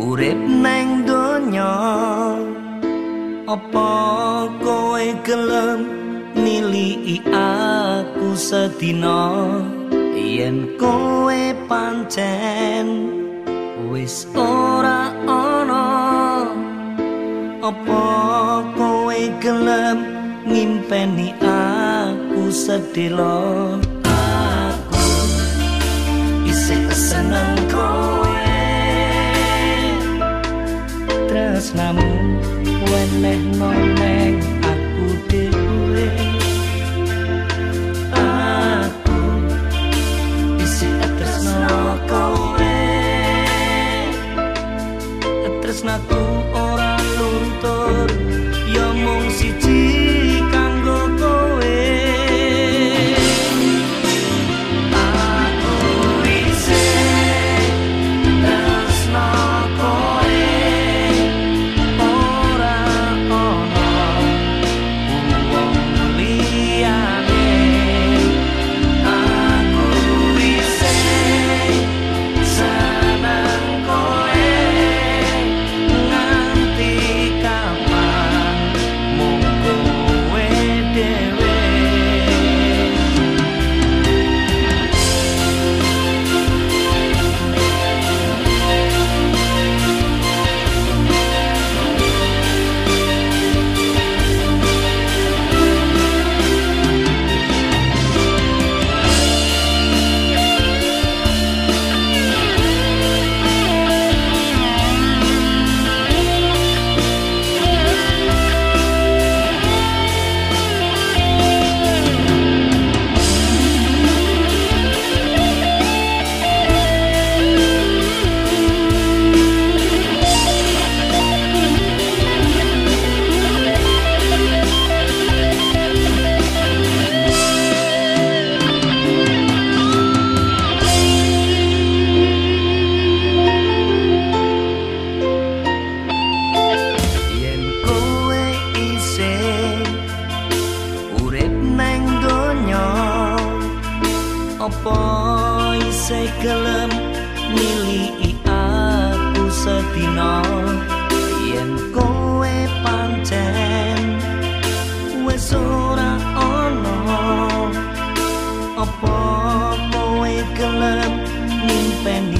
urip nang donya apa kowe gelem nilii aku sedina? Yen kowe pancen wis ora ana apa kowe gelem ngimpeni aku sedelo tresnamu weneh noneng aku dhewe gelem miliki aku sedina. Yen kowe pancen wes ora ono apa kowe gelem nimpeni